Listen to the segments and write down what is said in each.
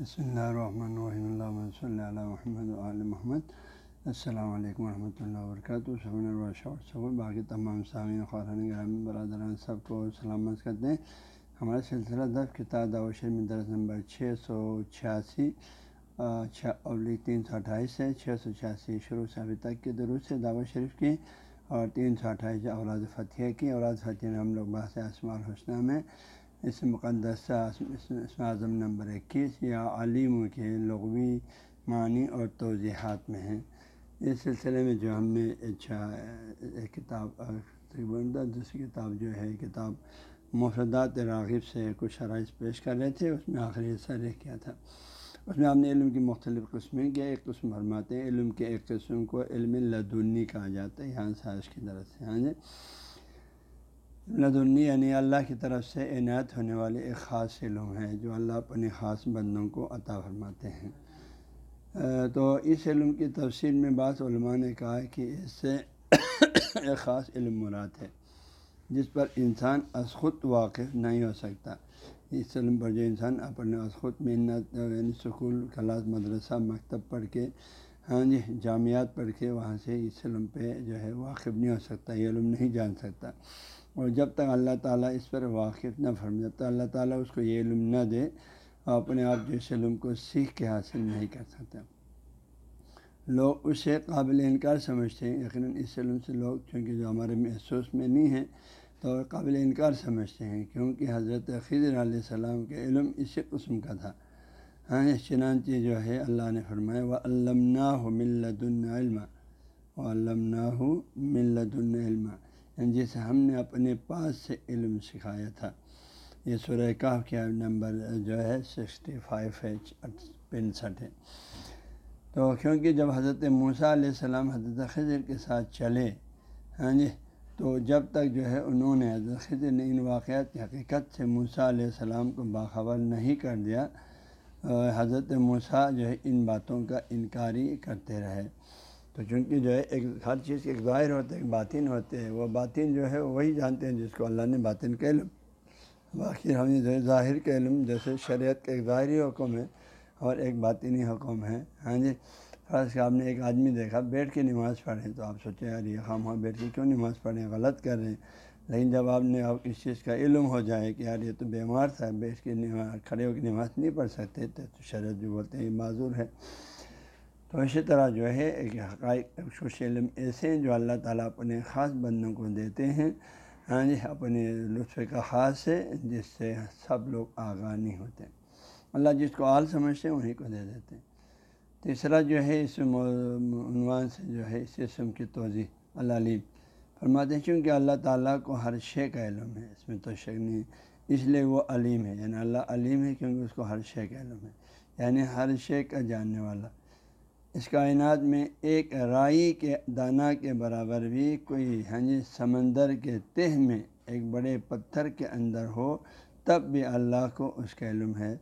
بسم اللہ الرحمن الرحیم اللہ صلی اللہ محمد علیہ محمد السلام علیکم ورحمۃ اللہ وبرکاتہ صبح باقی تمام سامعین خوران گرام برادران سب کو سلامت کرتے ہیں ہمارا سلسلہ دف کتاب دعوت میں درس نمبر چھ سو چھیاسی ابلی تین سو اٹھائیس ہے چھ سو چھیاسی شروع سے ابھی تک کے درست سے دعوت شریف کی اور تین سو اٹھائیس اولاد فتح کی اولاد فتح میں ہم لوگ باس اسماع الحسنہ میں اس مقدس اسم اعظم نمبر اکیس یا عالم کے لغوی معنی اور توضیحات میں ہیں۔ اس سلسلے میں جو ہم نے اچھا ایک کتاب، تقریباً دوسری کتاب جو ہے کتاب مفردات راغب سے کچھ شرائط پیش کر رہے تھے، اس میں آخری حصہ رہ کیا تھا۔ اس میں آپ نے علم کی مختلف قسمیں کیا، ایک قسم فرماتے ہیں، علم کے ایک قسم کو علم لدنی کہا جاتا ہے، یہاں سازش کی طرف سے۔ ہاں جی۔ لدنی یعنی اللہ کی طرف سے عنایت ہونے والے ایک خاص علم ہے جو اللہ اپنے خاص بندوں کو عطا فرماتے ہیں۔ تو اس علم کی تفصیل میں بعض علماء نے کہا کہ اس سے ایک خاص علم مراد ہے، جس پر انسان از خود واقف نہیں ہو سکتا۔ اس علم پر جو انسان اپنے از خود محنت یعنی سکول، کلاس، مدرسہ، مکتب پڑھ کے ہاں جی جامعات پڑھ کے، وہاں سے اس علم پہ جو ہے واقف نہیں ہو سکتا، یہ علم نہیں جان سکتا۔ اور جب تک اللہ تعالیٰ اس پر واقف نہ فرم جب تک اللہ تعالیٰ اس کو یہ علم نہ دے، اپنے آپ جو علم کو سیکھ کے حاصل نہیں کر سکتا۔ لوگ اسے قابل انکار سمجھتے ہیں۔ یقیناً اس علم سے لوگ، چونکہ جو ہمارے محسوس میں نہیں ہیں، تو قابل انکار سمجھتے ہیں۔ کیونکہ حضرت خضر علیہ السلام کے علم اسی قسم کا تھا۔ ہاں چنانچہ جو ہے، اللہ نے فرمایا وہ علم ہو ملت العلم و علم ہو ملت العلم جسے ہم نے اپنے پاس سے علم سکھایا تھا۔ یہ سورہ کاف کے نمبر جو ہے سکسٹی فائیو ہے پینسٹھ ہے۔ تو کیونکہ جب حضرت موسیٰ علیہ السلام حضرت خضر کے ساتھ چلے ہاں جی تو جب تک جو ہے انہوں نے حضرت خضر نے ان واقعات کی حقیقت سے موسیٰ علیہ السلام کو باخبر نہیں کر دیا، حضرت موسیٰ جو ہے ان باتوں کا انکاری کرتے رہے۔ تو چونکہ جو ہے ایک ہر چیز کے ایک ظاہر ہوتے ہیں، ایک باطن ہوتے ہیں، وہ باطن جو ہے وہی جانتے ہیں جس کو اللہ نے باطن کا علم باقی ہم نے جو ہے ظاہر کے علم جیسے شریعت کا ایک ظاہری حکم ہے اور ایک باطنی حکم ہے۔ ہاں جی فرض کہ آپ نے ایک آدمی دیکھا، بیٹھ کے نماز پڑھیں تو آپ سوچیں یار یہ خام ہاں بیٹھ کے کیوں نماز پڑھیں غلط کر رہے ہیں۔ لیکن جب آپ نے اب اس چیز کا علم ہو جائے کہ یار یہ تو بیمار تھا، بیٹھ کے نماز، کھڑے ہو کے نماز نہیں پڑھ سکتے، تو شریعت جو بولتے ہیں یہ معذور ہے۔ تو اسی طرح جو ہے، ایک حقائق خوش علم ایسے ہیں جو اللہ تعالیٰ اپنے خاص بندوں کو دیتے ہیں ہاں جی اپنے لطف کا خاص ہے، جس سے سب لوگ آگاہ نہیں ہوتے۔ اللہ جس کو آل سمجھتے ہیں انہیں کو دے دیتے ہیں۔ تیسرا جو ہے، اس عنوان سے جو ہے، اس اسم کی توضیع اللہ علیم فرماتے ہیں، چونکہ اللہ تعالیٰ کو ہر شے کا علم ہے، اس میں تو شک نہیں۔ اس لیے وہ علیم ہے یعنی اللہ علیم ہے، کیونکہ اس کو ہر شے کا علم ہے یعنی ہر شے کا جاننے والا۔ اس کائنات میں ایک رائی کے دانہ کے برابر بھی کوئی ہاں جی سمندر کے تہ میں ایک بڑے پتھر کے اندر ہو، تب بھی اللہ کو اس کا علم ہے۔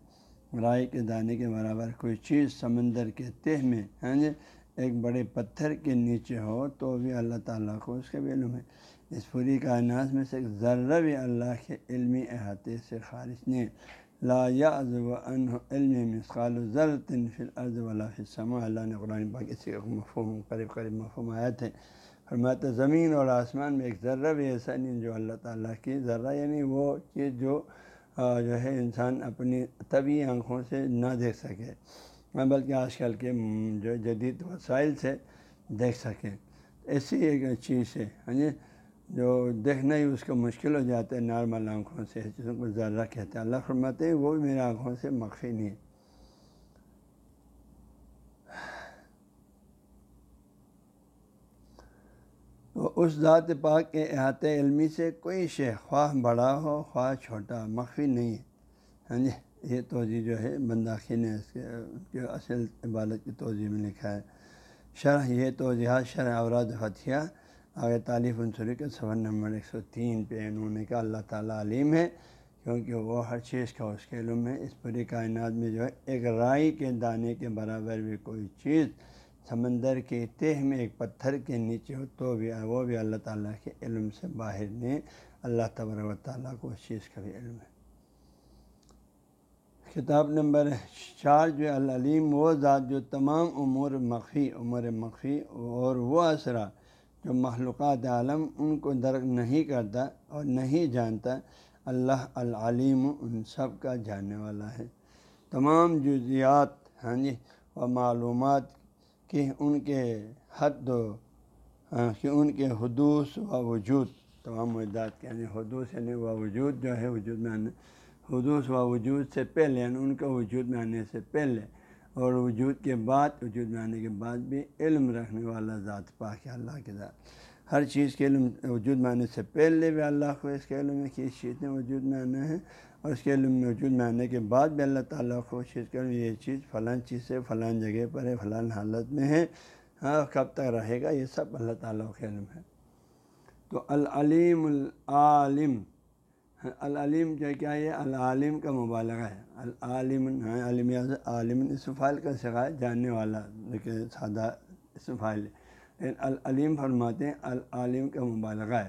رائی کے دانے کے برابر کوئی چیز سمندر کے تہ میں ہاں جی ایک بڑے پتھر کے نیچے ہو، تو بھی اللہ تعالیٰ کو اس کا بھی علم ہے۔ اس پوری کائنات میں سے ایک ذرہ بھی اللہ کے علمی احاطے سے خارج نہیں۔ لا و ان علم مسقال ضرطن فی الارض ولا فی السماء اللہ نے قرآن پاک اسی مفہوم قریب قریب مفہوم آیا تھے فرماتے زمین اور آسمان میں ایک ذرہ بھی ایسا نہیں جو اللہ تعالیٰ کی ذرہ یعنی وہ چیز جو جو ہے انسان اپنی طبی آنکھوں سے نہ دیکھ سکے بلکہ آج کل کے جو جدید وسائل سے دیکھ سکیں ایسی ایک چیز ہے ہاں جی جو دیکھنا ہی اس کو مشکل ہو جاتا ہے، نارمل آنکھوں سے چیزوں کو ذرہ کہتے ہیں۔ اللہ فرماتے ہیں، وہ بھی میرے آنکھوں سے مخفی نہیں ہے۔ تو اس ذات پاک کے احاطے علمی سے کوئی شے، خواہ بڑا ہو، خواہ چھوٹا، مخفی نہیں ہے۔ ہاں جی یہ توجہ جو ہے، بنداخی نے اس کے اصل عبادت کی توجہ میں لکھا ہے۔ شرح، یہ توجہات شرح اوراد فتھیہ آگے تعلیف عنصری کے سفر نمبر ایک سو تین پہ انہوں نے کہا اللہ تعالیٰ علیم ہے کیونکہ وہ ہر چیز کا اس کے علم ہے۔ اس پوری کائنات میں جو ہے ایک رائی کے دانے کے برابر بھی کوئی چیز سمندر کے تہ میں ایک پتھر کے نیچے ہو تو بھی وہ بھی اللہ تعالیٰ کے علم سے باہر نہیں۔ اللہ تبر و تعالیٰ کو اس چیز کا بھی علم ہے۔ کتاب نمبر چار جو العلیم، وہ ذات جو تمام امور مخفی امور مخفی اور وہ اسرا جو مخلوقات عالم ان کو درک نہیں کرتا اور نہیں جانتا، اللہ العلیم ان سب کا جاننے والا ہے۔ تمام جزیات ہاں جی و معلومات کہ ان کے حد و ہاں، کہ ان کے حدوث و وجود، تمام مدعات کے یعنی حدوث یعنی و وجود جو ہے، وجود میں آنے، حدوث و وجود سے پہلے یعنی ان کا وجود میں آنے سے پہلے اور وجود کے بعد، وجود میں آنے کے بعد بھی علم رکھنے والا ذات پاک ہے اللہ کے ذات۔ ہر چیز کے علم، وجود میں آنے سے پہلے بھی اللہ کو اس کے علم میں کہ اس چیز نے وجود میں آنا ہے اور اس کے علم میں وجود میں آنے کے بعد بھی اللہ تعالیٰ کو چیز کے یہ چیز فلاں چیز سے فلاں جگہ پر ہے فلاں حالت میں ہے ہاں کب تک رہے گا، یہ سب اللہ تعالیٰ کے علم ہے۔ تو العلیم العالم العلیم جو کیا ہے العالم کا مبالغہ ہے؟ العالم عالم عالم فائل کا سگائے جاننے والا سادہ فائل ہے۔ العلیم فرماتے ہیں، العالم کا مبالغہ ہے۔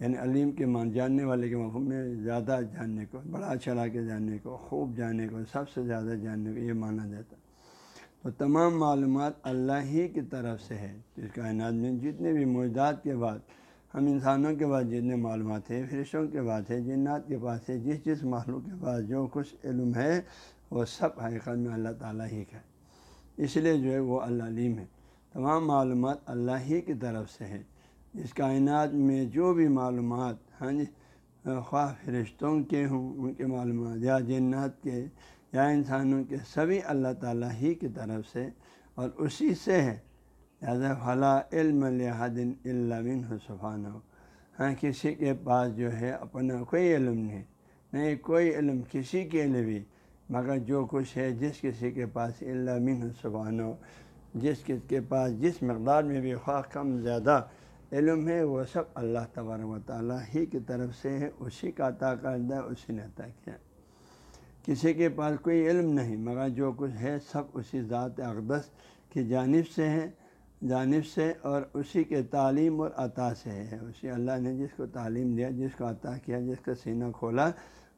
یعنی علیم کے مان جاننے والے کے مفہوم میں زیادہ جاننے کو، بڑا اچھا چلا کے جاننے کو، خوب جاننے کو، سب سے زیادہ جاننے کو یہ مانا جاتا ہے۔ تو تمام معلومات اللہ ہی کی طرف سے ہے۔ جس کائنات میں جتنے بھی موجودات کے بعد ہم انسانوں کے بعد جتنے معلومات ہیں، فرشتوں کے بعد ہے جنات کے پاس ہے جس جس مخلوق کے پاس جو کچھ علم ہے، وہ سب حقیقت میں اللہ تعالیٰ ہی کا ہے۔ اس لیے جو ہے وہ اللہ علیم ہے۔ تمام معلومات اللہ ہی کی طرف سے ہے اس کائنات میں جو بھی معلومات ہاں جی خواہ فرشتوں کے ہوں، ان کے معلومات، یا جنات کے، یا انسانوں کے، سبھی اللہ تعالیٰ ہی کی طرف سے اور اسی سے ہے۔ لہٰذا فلاں علم الحدن علم حسفان ہو ہاں کسی کے پاس جو ہے اپنا کوئی علم نہیں نہیں کوئی علم کسی کے لیے بھی، مگر جو کچھ ہے جس کسی کے پاس علم حسفان ہو جس کس کے پاس جس مقدار میں بھی خواہ کم زیادہ علم ہے، وہ سب اللہ تبارک و تعالیٰ ہی کی طرف سے ہے، اسی کا عطا کردہ، اسی نے عطا کیا۔ کسی کے پاس کوئی علم نہیں، مگر جو کچھ ہے سب اسی ذات اقدس کی جانب سے ہے۔ جانب سے اور اسی کے تعلیم اور عطا سے ہے۔ اسی اللہ نے جس کو تعلیم دیا، جس کو عطا کیا، جس کا سینہ کھولا،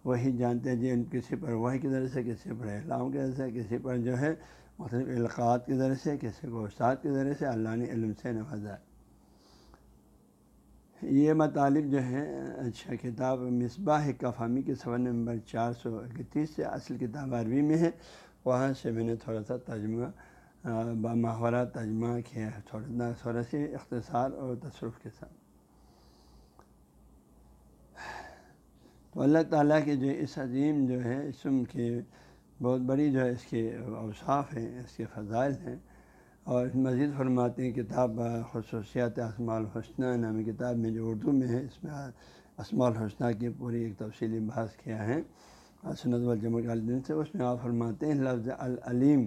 وہی جانتے ہیں جی کسی پر وہی کی ذریعے سے، کسی پر اعلام کے ذریعے سے، کسی پر جو ہے مختلف القاعات کے ذریعے سے، کسی کو استاد کے ذریعے سے، اللہ نے علم سے نوازا۔ یہ مطالب جو ہے اچھا کتاب مصباح کفامی کے سفر نمبر چار سو اکتیس سے اصل کتاب عربی میں ہے۔ وہاں سے میں نے تھوڑا سا ترجمہ باماورہ ترجمہ کیا ہے تھوڑا تھوڑا سی اختصار اور تصرف کے ساتھ۔ تو اللہ تعالیٰ کے جو اس عظیم جو ہے، اسم کے بہت بڑی جو ہے، اس کے اوصاف ہیں، اس کے فضائل ہیں۔ اور مزید فرماتے ہیں، کتاب خصوصیات اسماع الحسنہ نامی کتاب میں جو اردو میں ہے، اس میں اسماع الحسنہ کی پوری ایک تفصیلی بحث کیا ہے۔ سنت والجمع الدین سے، اس میں آپ فرماتے ہیں، لفظ العلیم۔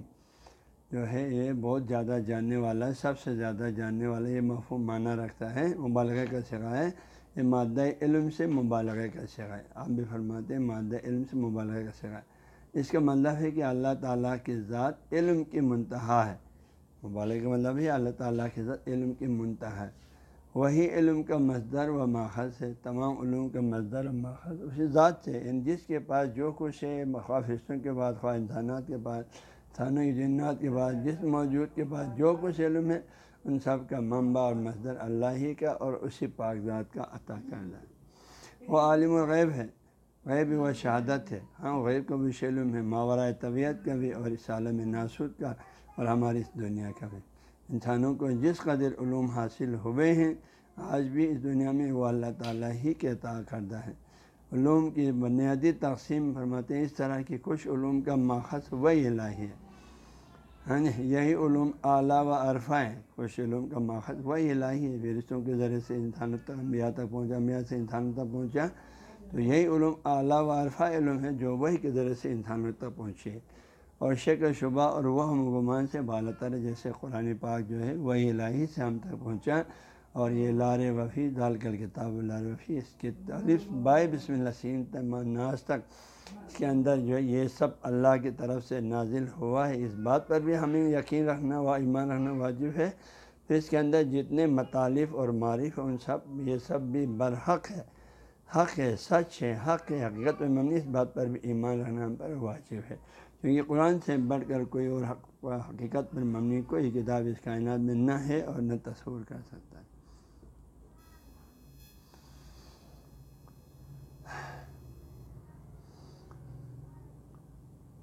جو ہے یہ بہت زیادہ جاننے والا ہے، سب سے زیادہ جاننے والا یہ مفہوم معنی رکھتا ہے مبالغہ کا سگا ہے۔ یہ مادہ علم سے مبالغہ کا سگا ہے۔ آپ بھی فرماتے ہیں مادہ علم سے مبالغہ کا سگا ہے۔ اس کا مطلب ہے کہ اللہ تعالیٰ کی ذات علم کی منتہا ہے۔ مبالغ کا مطلب ہے اللہ تعالیٰ کے ساتھ علم کی منتہا ہے۔ وہی علم کا مزدر و ماخذ ہے، تمام علوم کا مزدر و ماخذ۔ اسی ذات سے یعنی جس کے پاس جو کچھ ہے، خواہ فرشتوں کے بعد خواہ انسانات کے پاس ثانو جنات کے بعد جس موجود کے پاس جو کچھ علم ہے، ان سب کا منبع اور مزدر اللہ ہی کا اور اسی پاک ذات کا عطا کرنا ہے۔ وہ عالم و غیب ہے۔ غیب و شہادت ہے۔ ہاں غیب کا بھی علم ہے۔ ماورۂ طبیعت کا بھی اور اس عالم ناسود کا اور ہماری اس دنیا کا بھی۔ انسانوں کو جس قدر علوم حاصل ہوئے ہیں، آج بھی اس دنیا میں وہ اللہ تعالیٰ ہی کے عطا کردہ ہے۔ علوم کی بنیادی تقسیم فرماتے ہیں، اس طرح کی کچھ علوم کا ماخذ وہی الہی ہے۔ ہاں جی یہی علوم اعلیٰ و عرفہ ہیں۔ کچھ علوم کا ماخذ وہی الہی ہے فرشتوں کے ذریعے سے انسانوں تک، انبیاء تک پہنچا انبیاء سے انسانوں تک پہنچا۔ تو یہی علوم اعلیٰ و عرفہ علوم ہے جو وہی کے ذریعے سے انسانوں تک پہنچے۔ اور شک شبہ اور وہ گمان سے بالتر جیسے قرآن پاک جو ہے، وہی الہی سے ہم تک پہنچا۔ اور یہ لار وفی، دال کل کتاب لار وفی، اس کے تعریف بائے بسم اللہ سین ناز تک، اس کے اندر جو ہے یہ سب اللہ کی طرف سے نازل ہوا ہے۔ اس بات پر بھی ہمیں یقین رکھنا و ایمان رکھنا واجب ہے۔ پھر اس کے اندر جتنے مطالف اور معرف ان سب، یہ سب بھی برحق ہے۔ حق ہے، سچ ہے، حق ہے، حقیقت پر مبنی، اس بات پر بھی ایمان رہنا ہم پر واجب ہے۔ کیونکہ قرآن سے بڑھ کر کوئی اور حق، حقیقت پر مبنی کوئی کتاب اس کائنات میں نہ ہے اور نہ تصور کر سکتا ہے۔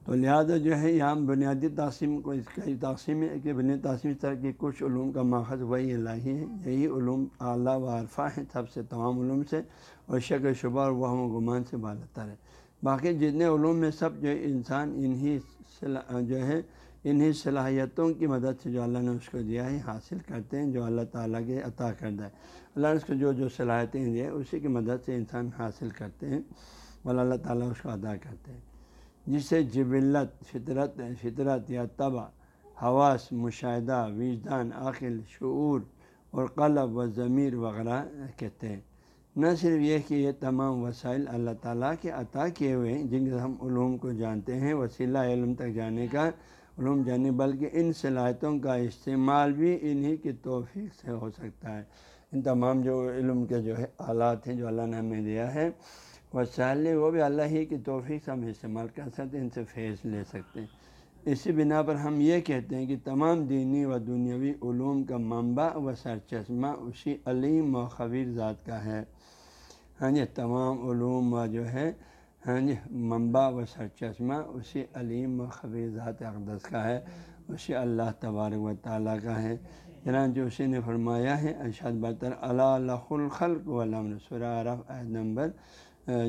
تو لہٰذا جو ہے یہاں بنیادی تقسیم کو اس کا تقسیم ہے کہ بنیادی تقسیم اس طرح کے کچھ علوم کا ماخذ وہی الہی ہے یہی علوم اعلیٰ و عرفہ ہیں سب سے تمام علوم سے، اور شک شبہ اور وہم و گمان سے بالتر ہے باقی جتنے علوم میں سب جو ہے انسان انہی جو ہے انہی صلاحیتوں کی مدد سے جو اللہ نے اس کو دیا ہے، حاصل کرتے ہیں، جو اللہ تعالیٰ کے عطا کردہ ہے۔ اللہ نے اس کو جو جو صلاحیتیں دی اسی کی مدد سے انسان حاصل کرتے ہیں اور اللہ تعالیٰ اس کو ادا کرتے ہیں۔ جسے جبلت، فطرت فطرت یا طبع، حواس، مشاہدہ، وجدان، عقل، شعور اور قلب و ضمیر وغیرہ کہتے ہیں۔ نہ صرف یہ کہ یہ تمام وسائل اللہ تعالیٰ کے عطا کیے ہوئے ہیں، جن کے ہم علوم کو جانتے ہیں، وسیلہ علم تک جانے کا علوم جانے بلکہ ان صلاحیتوں کا استعمال بھی انہی کی توفیق سے ہو سکتا ہے۔ ان تمام جو علم کے جو ہے آلات ہیں جو اللہ نے ہمیں دیا ہے، وسائل وہ بھی اللہ ہی کی توفیق سے ہم استعمال کر سکتے ہیں، ان سے فیض لے سکتے ہیں۔ اسی بنا پر ہم یہ کہتے ہیں کہ تمام دینی و دنیاوی علوم کا منبع و سر چشمہ اسی علیم و خبیر ذات کا ہے۔ ہاں جی تمام علوم و جو ہے ہاں جی منبع و سر چشمہ اسی علیم و خبیر ذات اقدس کا ہے، اسی اللہ تبارک و تعالیٰ کا ہے۔ چنانچہ اسی نے فرمایا ہے، ارشاد برتر اللہ الخلق و سورہ عرف عہد نمبر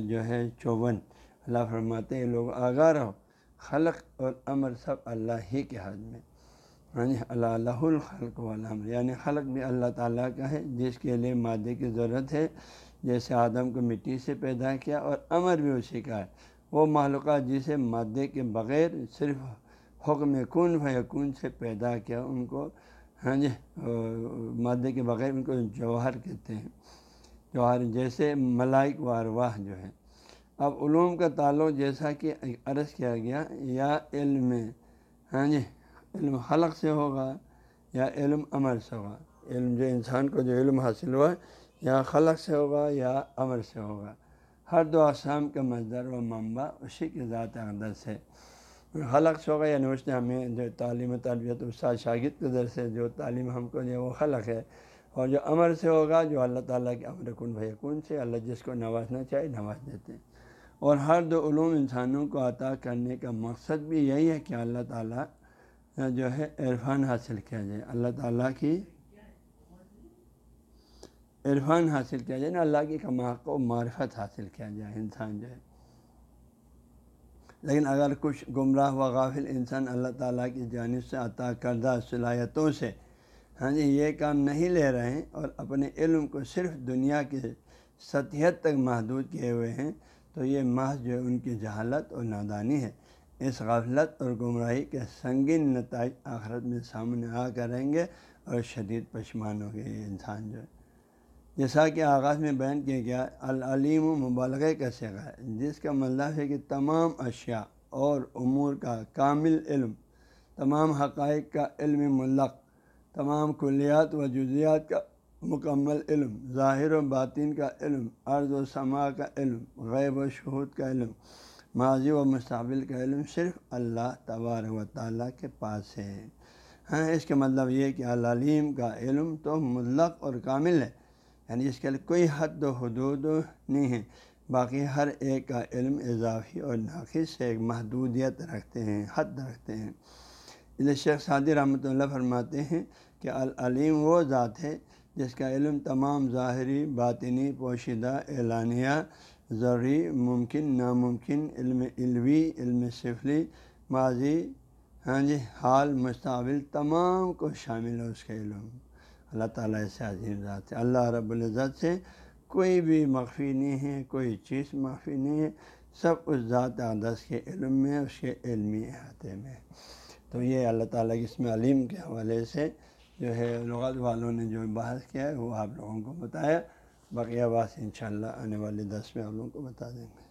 جو ہے چوون اللہ فرماتے ہیں، لوگ آگاہ رہو، خلق اور امر سب اللہ ہی کے حد میں۔ ہاں جی اللہ اللہ الخلق والامر یعنی خلق بھی اللہ تعالیٰ کا ہے، جس کے لیے مادے کی ضرورت ہے۔ جیسے آدم کو مٹی سے پیدا کیا اور امر بھی اسی کا ہے۔ وہ معلومات جسے مادے کے بغیر صرف حکم کن فیکون سے پیدا کیا، ان کو ہاں جی مادے کے بغیر ان کو جوہر کہتے ہیں۔ جوہر جیسے ملائک و ارواح جو ہے اب علوم کا تعلق جیسا کہ عرض کیا گیا، یا علم ہاں جی علم خلق سے ہوگا یا علم عمر سے ہوگا۔ علم جو انسان کو جو علم حاصل ہوا یا خلق سے ہوگا یا عمر سے ہوگا۔ ہر دو اقسام کا مزدور و منبع اسی کے ذات اقدس ہے۔ خلق سے ہوگا یعنی اس نے ہمیں جو تعلیم و تربیت استاد شاگرد کے در سے جو تعلیم ہم کو جو وہ خلق ہے۔ اور جو امر سے ہوگا، جو اللہ تعالیٰ کے امر کن بھائی کن سے، اللہ جس کو نوازنا چاہے، نواز دیتے ہیں۔ اور ہر دو علوم انسانوں کو عطا کرنے کا مقصد بھی یہی ہے کہ اللہ تعالیٰ جو ہے عرفان حاصل کیا جائے۔ اللہ تعالیٰ کی عرفان حاصل کیا جائے نا اللہ کی کما کو معرفت حاصل کیا جائے، انسان جو ہے۔ لیکن اگر کچھ گمراہ و غافل انسان اللہ تعالیٰ کی جانب سے عطا کردہ صلاحیتوں سے ہاں جی یہ کام نہیں لے رہے ہیں اور اپنے علم کو صرف دنیا کے سطحیت تک محدود کیے ہوئے ہیں، تو یہ محض جو ہے ان کی جہالت اور نادانی ہے۔ اس غفلت اور گمراہی کے سنگین نتائج آخرت میں سامنے آ کر رہیں گے اور شدید پشمان ہو گئے یہ انسان جو ہے جیسا کہ آغاز میں بیان کیا گیا، العلیم و مبالغہ کا سگا ہے، جس کا مطلب ہے کہ تمام اشیاء اور امور کا کامل علم، تمام حقائق کا علم ملق تمام کلیات و جزیات کا مکمل علم، ظاہر و باطن کا علم، عرض و سما کا علم، غیب و شہود کا علم، ماضی و مستقبل کا علم صرف اللہ تبار و تعالیٰ کے پاس ہے۔ ہاں اس کا مطلب یہ کہ علیم کا علم تو ملق اور کامل ہے۔ یعنی اس کے لیے کوئی حد و حدود نہیں ہے۔ باقی ہر ایک کا علم اضافی اور ناقص سے ایک محدودیت رکھتے ہیں، حد رکھتے ہیں۔ اس شیخ سعدی رحمۃ اللہ فرماتے ہیں کہ العلیم وہ ذات ہے جس کا علم تمام ظاہری، باطنی، پوشیدہ، اعلانیہ، ضروری، ممکن، ناممکن، علم علوی، علم سفلی، ماضی ہاں جی حال، مستقبل، تمام کو شامل ہے اس کا علم۔ اللہ تعالیٰ سے عظیم ذات ہے۔ اللہ رب العزت سے کوئی بھی مخفی نہیں ہے، کوئی چیز مخفی نہیں ہے، سب اس ذات عدس کے علم میں، اس کے علمی احاطے میں۔ تو یہ اللہ تعالیٰ کی اس میں علیم کے حوالے سے جو ہے، لغت والوں نے جو بحث کیا ہے، وہ آپ لوگوں کو بتایا۔ بقیہ بات ان شاء اللہ آنے والے دس میں آپ لوگوں کو بتا دیں گے۔